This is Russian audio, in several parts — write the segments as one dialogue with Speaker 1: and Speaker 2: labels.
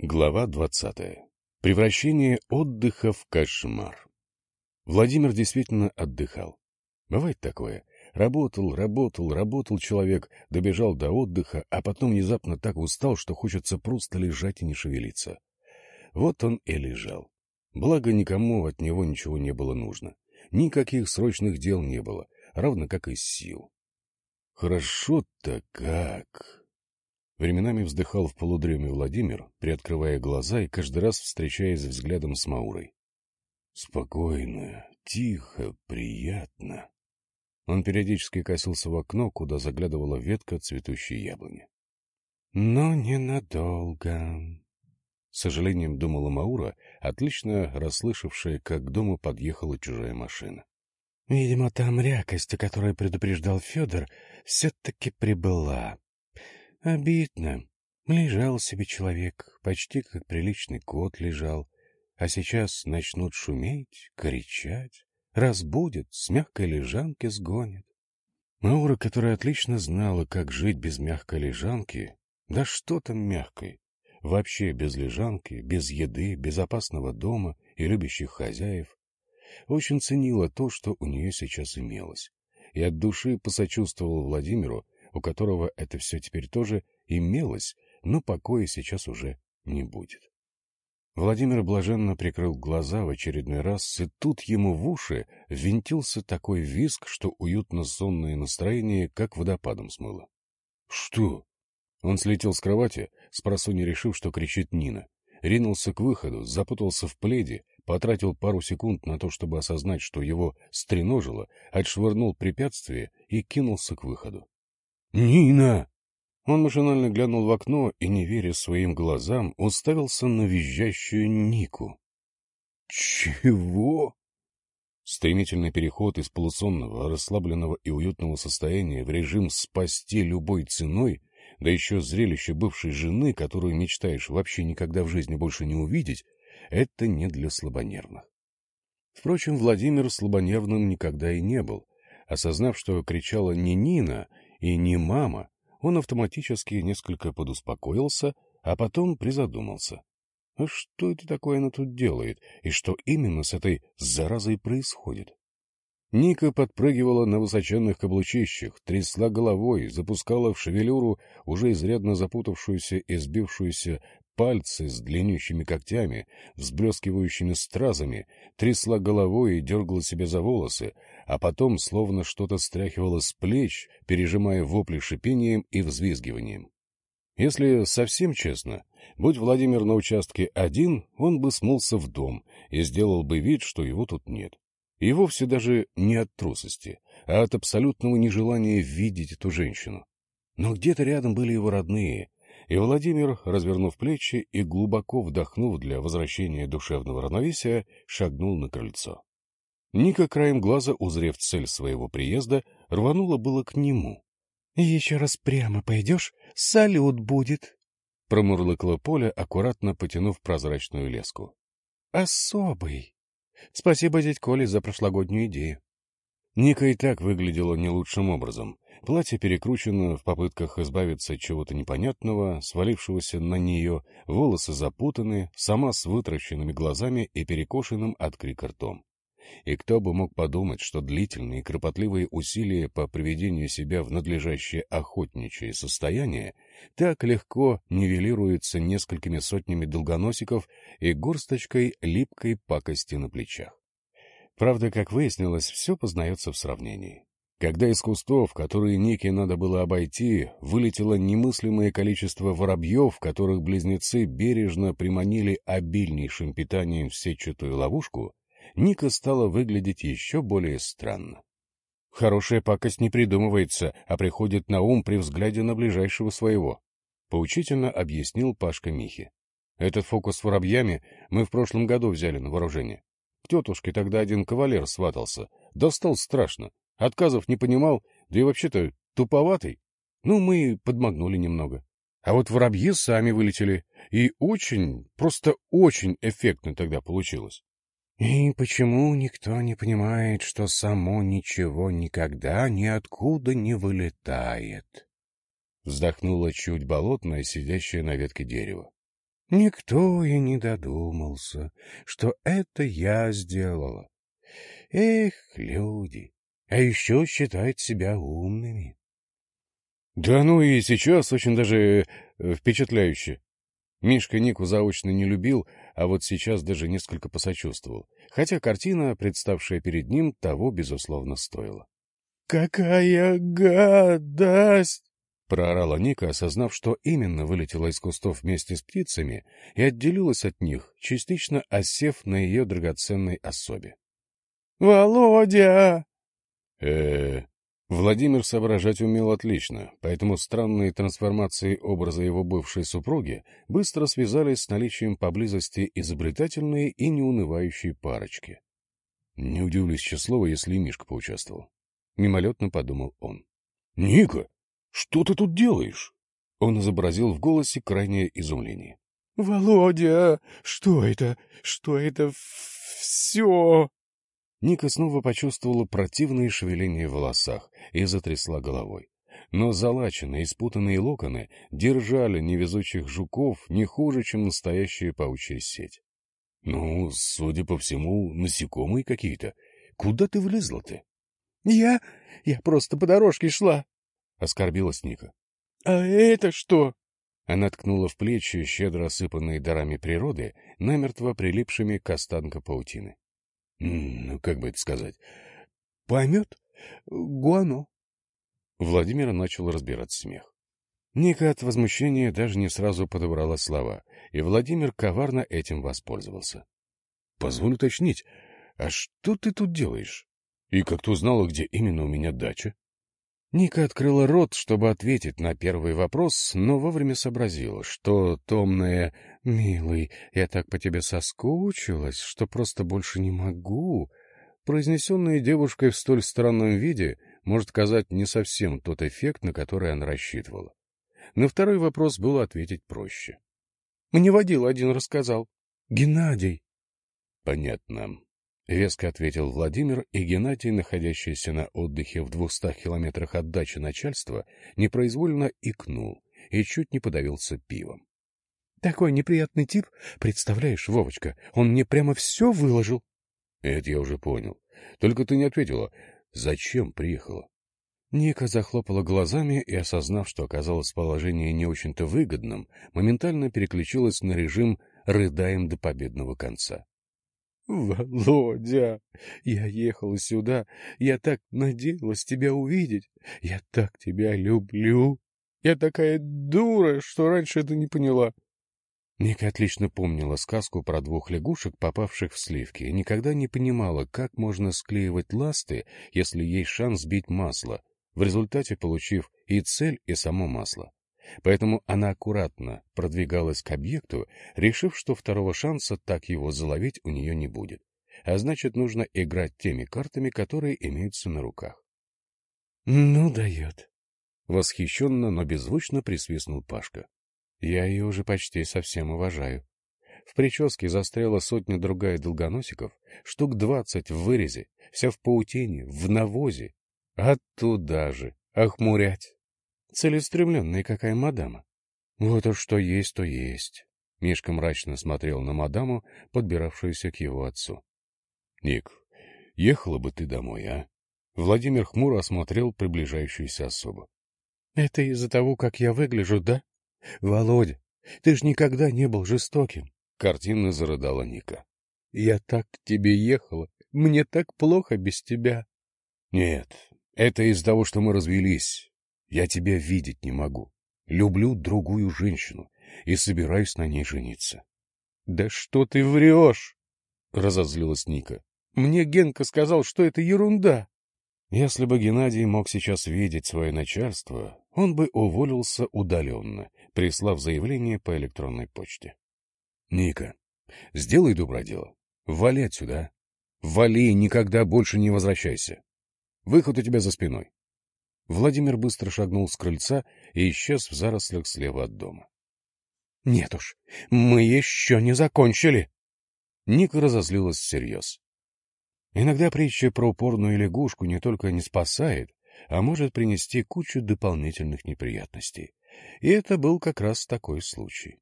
Speaker 1: Глава двадцатая. Превращение отдыха в кошмар. Владимир действительно отдыхал. Бывает такое. Работал, работал, работал человек, добежал до отдыха, а потом внезапно так устал, что хочется просто лежать и не шевелиться. Вот он и лежал. Благо, никому от него ничего не было нужно. Никаких срочных дел не было, равно как и сил. Хорошо-то как! Временами вздыхал в полудреме Владимир, приоткрывая глаза и каждый раз встречаясь взглядом с Маурой. Спокойно, тихо, приятно. Он периодически косился в окно, куда заглядывала ветка цветущей яблони. «Но ненадолго», — с сожалением думала Маура, отлично расслышавшая, как к дому подъехала чужая машина. «Видимо, та мрякость, о которой предупреждал Федор, все-таки прибыла. Обидно. Лежал себе человек, почти как приличный кот лежал, а сейчас начнут шуметь, кричать, разбудят, с мягкой лежанки сгонят. Маура, которая отлично знала, как жить без мягкой лежанки, да что там мягкой, вообще без лежанки, без еды, безопасного дома и любящих хозяев, очень ценила то, что у нее сейчас имелось, и от души посочувствовала Владимиру, у которого это все теперь тоже имелось, но покоя сейчас уже не будет. Владимир блаженно прикрыл глаза в очередной раз, и тут ему в уши ввинтился такой визг, что уютно-сонное настроение как водопадом смыло. — Что? Он слетел с кровати, спросонья решив, что кричит Нина. Ринулся к выходу, запутался в пледе, потратил пару секунд на то, чтобы осознать, что его стреножило, отшвырнул препятствие и кинулся к выходу. «Нина!» Он машинально глянул в окно и, не веря своим глазам, уставился на визжащую Нику. «Чего?» Стремительный переход из полусонного, расслабленного и уютного состояния в режим «спасти любой ценой», да еще зрелище бывшей жены, которую мечтаешь вообще никогда в жизни больше не увидеть, это не для слабонервных. Впрочем, Владимир слабонервным никогда и не был. Осознав, что кричала не Нина и не мама, он автоматически несколько подуспокоился, а потом призадумался. А что это такое она тут делает, и что именно с этой заразой происходит? Ника подпрыгивала на высоченных каблучищах, трясла головой, запускала в шевелюру уже изрядно запутавшуюся и сбившуюся пальцы с длиннющими когтями, взблескивающими стразами, трясла головой и дергала себе за волосы, а потом словно что-то стряхивала с плеч, пережимая вопли шипением и взвизгиванием. Если совсем честно, будь Владимир на участке один, он бы смылся в дом и сделал бы вид, что его тут нет. И вовсе даже не от трусости, а от абсолютного нежелания видеть эту женщину. Но где-то рядом были его родные, и Владимир, развернув плечи и глубоко вдохнув для возвращения душевного равновесия, шагнул на крыльцо. Ника, краем глаза, узрев цель своего приезда, рванула было к нему. — Еще раз прямо пойдешь, салют будет, — промурлыкала Поля, аккуратно потянув прозрачную леску. — Особый. Спасибо дядь Коле за прошлогоднюю идею. Ника и так выглядела не лучшим образом. Платье перекручено в попытках избавиться от чего-то непонятного, свалившегося на нее, волосы запутаны, сама с вытращенными глазами и перекошенным от крика ртом. И кто бы мог подумать, что длительные и кропотливые усилия по приведению себя в надлежащее охотничье состояние так легко нивелируются несколькими сотнями долгоносиков и горсточкой липкой пакости на плечах. Правда, как выяснилось, все познается в сравнении. Когда из кустов, которые Нике надо было обойти, вылетело немыслимое количество воробьев, которых близнецы бережно приманили обильнейшим питанием в сетчатую ловушку, Ника стала выглядеть еще более странно. Хорошая пакость не придумывается, а приходит на ум при взгляде на ближайшего своего, — поучительно объяснил Пашка Михи. Этот фокус с воробьями мы в прошлом году взяли на вооружение. К тетушке тогда один кавалер сватался. Достал страшно. Отказов не понимал, да и вообще-то туповатый. Ну, мы подмагнули немного. А вот воробьи сами вылетели. И очень, просто очень эффектно тогда получилось. И почему никто не понимает, что само ничего никогда ниоткуда не вылетает? Вздохнула чуть болотная, сидящая на ветке дерева.
Speaker 2: Никто и не додумался, что это я сделала. Эх, люди, а еще считают себя умными.
Speaker 1: Да ну и сейчас очень даже э, впечатляюще. Мишка Нику заочно не любил, а вот сейчас даже несколько посочувствовал, хотя картина, представшая перед ним, того, безусловно, стоила.
Speaker 2: «Какая гадость!»
Speaker 1: — проорала Ника, осознав, что именно вылетела из кустов вместе с птицами и отделилась от них, частично осев на ее драгоценной особе.
Speaker 2: «Володя!»
Speaker 1: э Владимир соображать умел отлично, поэтому странные трансформации образа его бывшей супруги быстро связались с наличием поблизости изобретательной и неунывающей парочки. Не удивлюсь числова, если и Мишка поучаствовал. Мимолетно подумал он. — Ника, что ты тут делаешь? Он изобразил в голосе крайнее изумление.
Speaker 2: — Володя, что это? Что это все?
Speaker 1: Ника снова почувствовала противные шевеления в волосах и затрясла головой. Но залаченные и спутанные локоны держали невезучих жуков не хуже, чем настоящая паучья сеть. — Ну, судя по всему, насекомые какие-то. Куда ты влезла-то?
Speaker 2: — Я... я просто по дорожке шла, —
Speaker 1: оскорбилась Ника.
Speaker 2: — А это что?
Speaker 1: Она ткнула в плечи, щедро осыпанные дарами природы, намертво прилипшими к останка паутины. Ну, как бы это сказать?
Speaker 2: Поймет? Гуано.
Speaker 1: Владимир начал разбирать смех. Ника от возмущения даже не сразу подобрала слова, и Владимир коварно этим воспользовался. — Позволь уточнить, а что ты тут делаешь? И как ты узнала, где именно у меня дача? Ника открыла рот, чтобы ответить на первый вопрос, но вовремя сообразила, что томная «Милый, я так по тебе соскучилась, что просто больше не могу», произнесенная девушкой в столь странном виде, может казать не совсем тот эффект, на который она рассчитывала. На второй вопрос было ответить проще.
Speaker 2: «Мне водил один рассказал. Геннадий».
Speaker 1: «Понятно. — веско ответил Владимир, и Геннадий, находящийся на отдыхе в двухстах километрах от дачи начальства, непроизвольно икнул и чуть не подавился пивом.
Speaker 2: — Такой неприятный тип, представляешь, Вовочка, он мне прямо все выложил.
Speaker 1: — Это я уже понял. Только ты не ответила, зачем приехала? Ника захлопала глазами и, осознав, что оказалось положение не очень-то выгодным, моментально переключилась на режим «рыдаем до победного конца».
Speaker 2: Володя, я ехала сюда, я так надеялась тебя увидеть, я так тебя люблю. Я такая дура, что раньше это не поняла.
Speaker 1: Ника отлично помнила сказку про двух лягушек, попавших в сливки, и никогда не понимала, как можно склеивать ласты, если есть шанс сбить масло, в результате получив и цель, и само масло. Поэтому она аккуратно продвигалась к объекту, решив, что второго шанса так его заловить у нее не будет. А значит, нужно играть теми картами, которые имеются на руках.
Speaker 2: — Ну, дает.
Speaker 1: Восхищенно, но беззвучно присвистнул Пашка. Я ее уже почти совсем уважаю. В прическе застряла сотня-другая долгоносиков, штук двадцать в вырезе, вся в паутине, в навозе. Оттуда же, охмурять. Целеустремленная какая мадама. Вот уж что есть, то есть. Мишка мрачно смотрел на мадаму, подбиравшуюся к его отцу. — Ник, ехала бы ты домой, а? Владимир хмуро осмотрел приближающуюся особу.
Speaker 2: — Это из-за того, как я выгляжу, да? Володя, ты ж никогда не был жестоким.
Speaker 1: Картинно зарыдала Ника.
Speaker 2: — Я так к тебе ехала. Мне так плохо без тебя.
Speaker 1: — Нет, это из-за того, что мы развелись. Я тебя видеть не могу. Люблю другую женщину и собираюсь на ней жениться.
Speaker 2: — Да что ты врешь? — разозлилась Ника. — Мне Генка сказал, что это ерунда.
Speaker 1: Если бы Геннадий мог сейчас видеть свое начальство, он бы уволился удаленно, прислав заявление по электронной почте. — Ника, сделай добродело. Вали отсюда. Вали и никогда больше не возвращайся. Выход у тебя за спиной. Владимир быстро шагнул с крыльца и исчез в зарослях слева от дома.
Speaker 2: — Нет уж, мы еще не закончили!
Speaker 1: Ника разозлилась всерьез. Иногда притча про упорную лягушку не только не спасает, а может принести кучу дополнительных неприятностей. И это был как раз такой случай.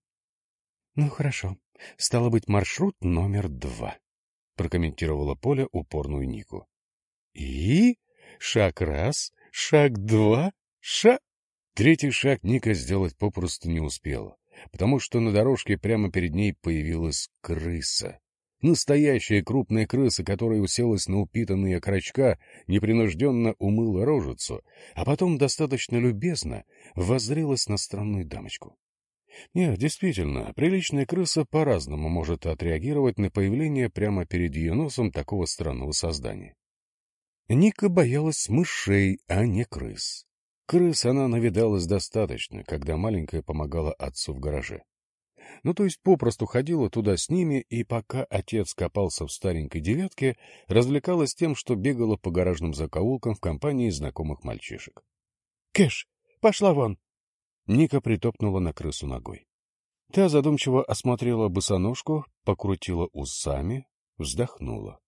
Speaker 2: Ну, хорошо. Стало быть, маршрут номер два, — прокомментировала Поля упорную Нику. И шаг раз, шаг два, шаг... Третий шаг Ника сделать попросту не успела, потому что на дорожке прямо перед ней появилась крыса. Настоящая крупная крыса, которая уселась на упитанные окорочка, непринужденно умыла рожицу, а потом достаточно любезно воззрелась на странную дамочку. Нет, действительно, приличная крыса по-разному может отреагировать на появление прямо перед ее носом такого странного создания. Ника боялась мышей, а не крыс. Крыс она навидалась достаточно, когда маленькая помогала отцу в гараже. Ну, то есть попросту ходила туда с ними, и пока отец копался в старенькой девятке, развлекалась тем, что бегала по гаражным закоулкам в компании знакомых мальчишек. — Кэш, пошла вон! Ника притопнула на крысу ногой. Та задумчиво осмотрела босоножку, покрутила усами, вздохнула.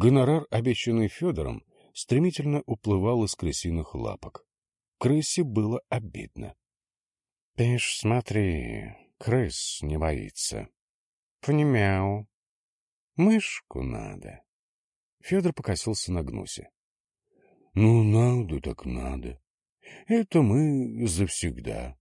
Speaker 2: Гонорар, обещанный Федором, стремительно уплывал из крысиных лапок. Крысе было обидно. — Ты ж смотри, крыс не боится. — Пнемяу. Мышку надо. Федор покосился на гнусе. — Ну, надо так надо. Это мы завсегда.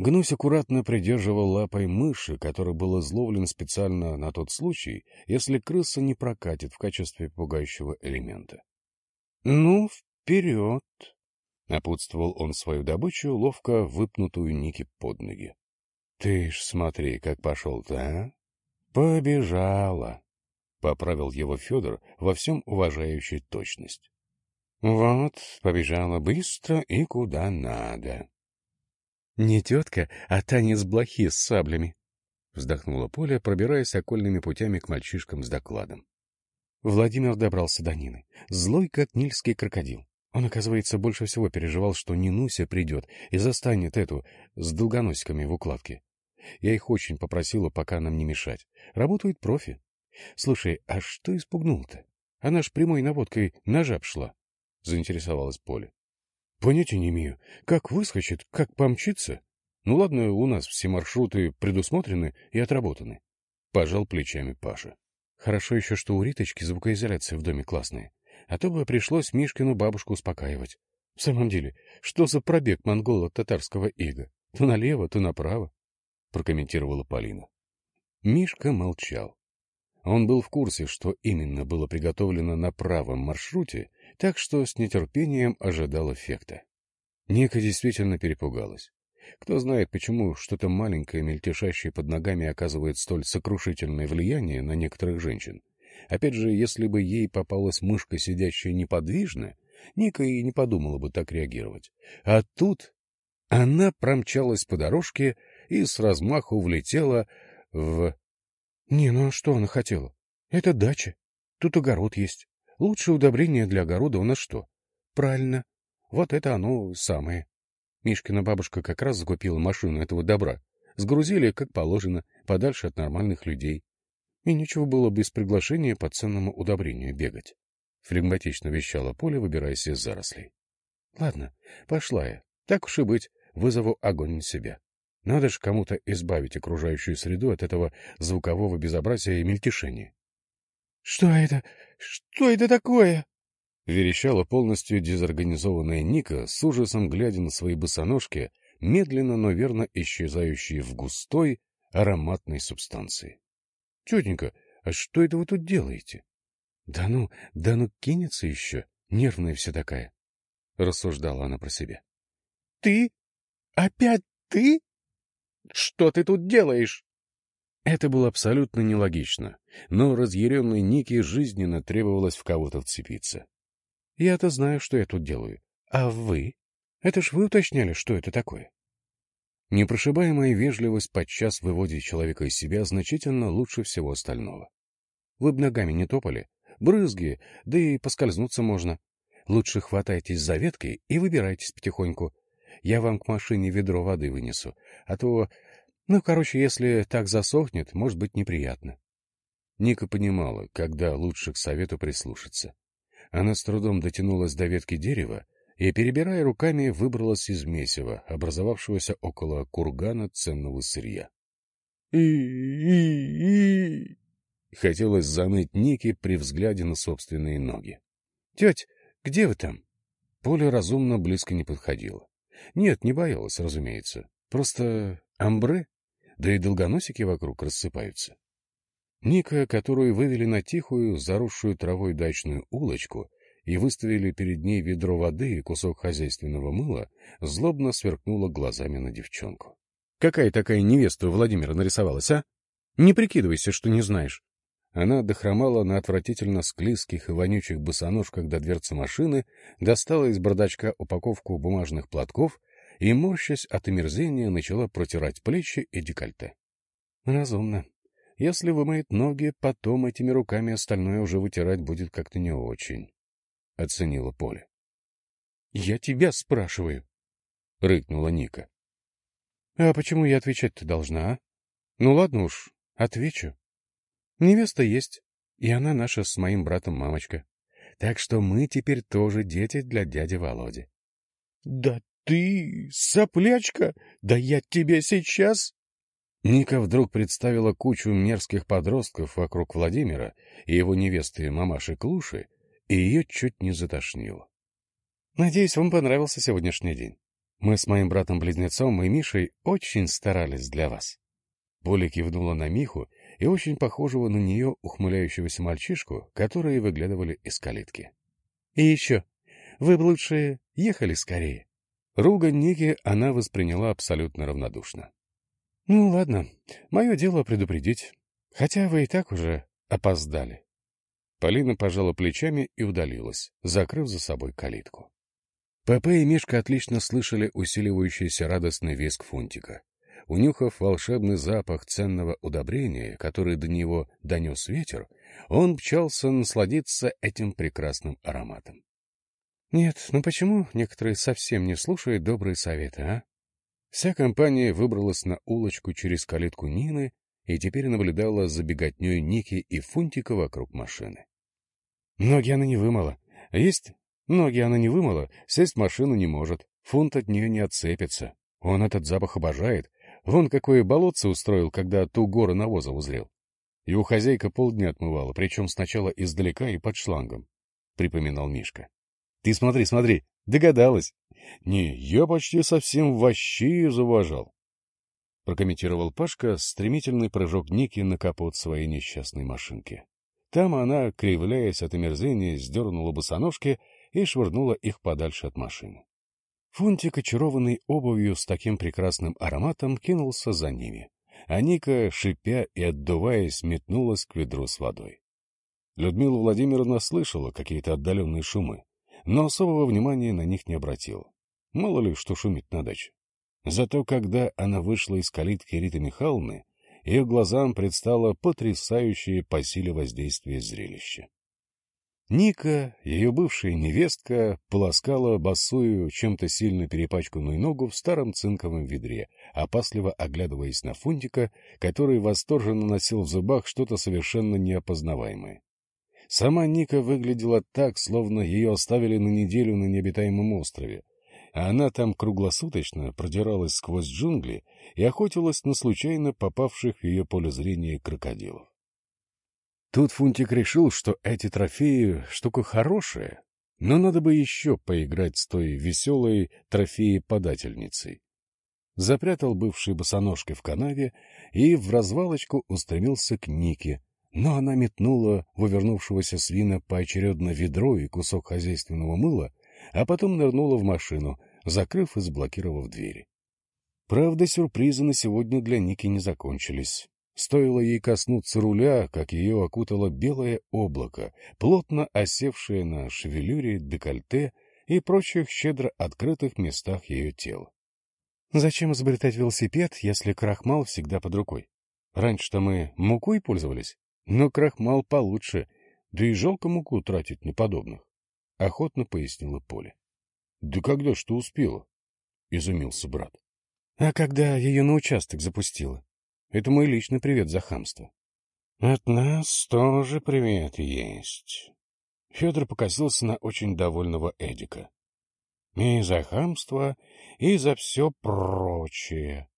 Speaker 2: Гнусь аккуратно придерживал лапой мыши, который был изловлен специально на тот случай, если крыса не прокатит в качестве пугающего элемента. — Ну, вперед! — напутствовал он свою добычу, ловко выпнутую Ники под ноги. — Ты ж смотри, как пошел-то, а? — Побежала! — поправил его Федор во всем уважающей точность. Вот, побежала быстро и куда надо. — Не тетка, а танец блохи с саблями, — вздохнула Поля, пробираясь окольными путями к мальчишкам с докладом. Владимир добрался до Нины, злой, как нильский крокодил. Он, оказывается, больше всего переживал, что Нинуся придет и застанет эту с долгоносиками в укладке. Я их очень попросила пока нам не мешать. Работают профи. Слушай, а что испугнул-то? Она ж прямой наводкой ножа пшла. — заинтересовалась Поля. — Понятия не имею. Как выскочит, как помчится? Ну ладно, у нас все маршруты предусмотрены и отработаны. Пожал плечами Паша. Хорошо еще, что у Риточки звукоизоляция в доме классная. А то бы пришлось Мишкину бабушку успокаивать. В самом деле, что за пробег монголо-татарского ига? То налево, то направо, — прокомментировала Полина. Мишка молчал. Он был в курсе, что именно было приготовлено на правом маршруте, так что с нетерпением ожидал эффекта. Ника действительно перепугалась. Кто знает, почему что-то маленькое, мельтешащее под ногами, оказывает столь сокрушительное влияние на некоторых женщин. Опять же, если бы ей попалась мышка, сидящая неподвижно, Ника и не подумала бы так реагировать. А тут она промчалась по дорожке и с размаху влетела в не, ну что она хотела? Это дача. Тут огород есть. Лучшее удобрение для огорода у нас что? Правильно. Вот это оно самое. Мишкина бабушка как раз закупила машину этого добра. Сгрузили, как положено, подальше от нормальных людей. И ничего было без приглашения по ценному удобрению бегать. Флегматично вещала Поля, выбираясь из зарослей. Ладно, пошла я. Так уж и быть, вызову огонь на себя. Надо же кому-то избавить окружающую среду от этого звукового безобразия и мельтешения. — Что это? Что это такое? — верещала полностью дезорганизованная Ника, с ужасом глядя на свои босоножки, медленно, но верно исчезающие в густой, ароматной субстанции. — Тетенька, а что это вы тут делаете? — Да ну, да ну кинется еще, нервная вся такая, — рассуждала она про себя. — Ты? Опять ты? Что ты тут делаешь? Это было абсолютно нелогично, но разъяренной Нике жизненно требовалось в кого-то вцепиться. Я-то знаю, что я тут делаю. А вы? Это ж вы уточняли, что это такое. Непрошибаемая вежливость подчас выводит человека из себя значительно лучше всего остального. Вы б ногами не топали, брызги, да и поскользнуться можно. Лучше хватайтесь за веткой и выбирайтесь потихоньку. Я вам к машине ведро воды вынесу, а то... Ну, короче, если так засохнет, может быть неприятно. Ника понимала, когда лучше к совету прислушаться. Она с трудом дотянулась до ветки дерева и, перебирая руками, выбралась из месива, образовавшегося около кургана ценного сырья. и Хотелось заныть Ники при взгляде на собственные ноги. — Теть, где вы там? Поля разумно близко не подходила. Нет, не боялась, разумеется. Просто амбре, да и долгоносики вокруг рассыпаются. Ника, которую вывели на тихую, заросшую травой дачную улочку и выставили перед ней ведро воды и кусок хозяйственного мыла, злобно сверкнула глазами на девчонку. — Какая такая невеста у Владимира нарисовалась, а? Не прикидывайся, что не знаешь. Она дохромала на отвратительно склизких и вонючих босоножках до дверцы машины, достала из бардачка упаковку бумажных платков и, морщась от омерзения, начала протирать плечи и декольте. Разумно. Если вымоет ноги, потом этими руками остальное уже вытирать будет как-то не очень, — оценила Поля. — Я тебя спрашиваю, — рыкнула Ника. — А почему я отвечать-то должна, а? Ну ладно уж, отвечу. Невеста есть, и она наша с моим братом мамочка. Так что мы теперь тоже дети для дяди Володи. — Да ты соплячка! Да я тебе сейчас... Ника вдруг представила кучу мерзких подростков вокруг Владимира и его невесты мамаши Клуши, и ее чуть не затошнило. «Надеюсь, вам понравился сегодняшний день. Мы с моим братом-близнецом и Мишей очень старались для вас». Поля кивнула на Миху и очень похожего на нее ухмыляющегося мальчишку, которые выглядывали из калитки. — И еще, вы бы лучше ехали скорее. Ругань Ники она восприняла абсолютно равнодушно. — Ну, ладно, мое дело предупредить, хотя вы и так уже опоздали. Полина пожала плечами и удалилась, закрыв за собой калитку. Пепе и Мишка отлично слышали усиливающийся радостный визг Фунтика. Унюхав волшебный запах ценного удобрения, который до него донес ветер, он пчался насладиться этим прекрасным ароматом. Нет, ну почему некоторые совсем не слушают добрые советы, а? Вся компания выбралась на улочку через калитку Нины и теперь наблюдала за беготней Ники и Фунтика вокруг машины. Ноги она не вымыла. Есть? Ноги она не вымыла, сесть в машину не может. Фунт от нее не отцепится. Он этот запах обожает, Вон какое болотце устроил, когда ту гору навоза узрел. Его хозяйка полдня отмывала, причем сначала издалека и под шлангом, — припоминал Мишка. — Ты смотри, смотри, догадалась. — Не, я почти совсем вообще завожал. Прокомментировал Пашка стремительный прыжок Ники на капот своей несчастной машинки. Там она, кривляясь от омерзения, сдернула босоножки и швырнула их подальше от машины. Фунтик, очарованный обувью с таким прекрасным ароматом, кинулся за ними, а Ника, шипя и отдуваясь, метнулась к ведру с водой. Людмила Владимировна слышала какие-то отдаленные шумы, но особого внимания на них не обратила. Мало ли, что шумит на даче. Зато когда она вышла из калитки Риты Михайловны, ее глазам предстало потрясающее по силе воздействия зрелище. Ника, ее бывшая невестка, полоскала босую, чем-то сильно перепачканную ногу в старом цинковом ведре, опасливо оглядываясь на Фунтика, который восторженно носил в зубах что-то совершенно неопознаваемое. Сама Ника выглядела так, словно ее оставили на неделю на необитаемом острове, а она там круглосуточно продиралась сквозь джунгли и охотилась на случайно попавших в ее поле зрения крокодилов. Тут Фунтик решил, что эти трофеи — штука хорошая, но надо бы еще поиграть с той веселой трофеи-подательницей. Запрятал бывшие босоножки в канаве и в развалочку устремился к Нике, но она метнула вывернувшегося свина поочередно ведро и кусок хозяйственного мыла, а потом нырнула в машину, закрыв и заблокировав двери. Правда, сюрпризы на сегодня для Ники не закончились. Стоило ей коснуться руля, как ее окутало белое облако, плотно осевшее на шевелюре, декольте и прочих щедро открытых местах ее тела. Зачем изобретать велосипед, если крахмал всегда под рукой? Раньше-то мы мукой пользовались, но крахмал получше, да и жалко муку тратить на подобных, — охотно пояснила Поля. — Да когда ж ты успела? — изумился брат. — А когда ее на участок запустила? Это мой личный привет за хамство. — От нас тоже привет есть. Федор покосился на очень довольного Эдика. — И за хамство, и за все прочее.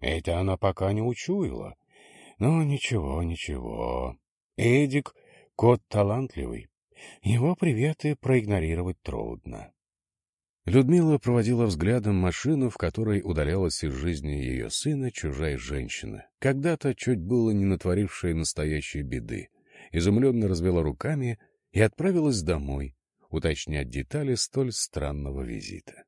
Speaker 2: Это она пока не учуяла. Ну, ничего, ничего. Эдик — кот талантливый. Его приветы проигнорировать трудно. Людмила проводила взглядом машину, в которой удалялась из жизни ее сына чужая женщина, когда-то чуть было не натворившая настоящей беды, изумленно развела руками и отправилась домой, уточнять детали столь странного визита.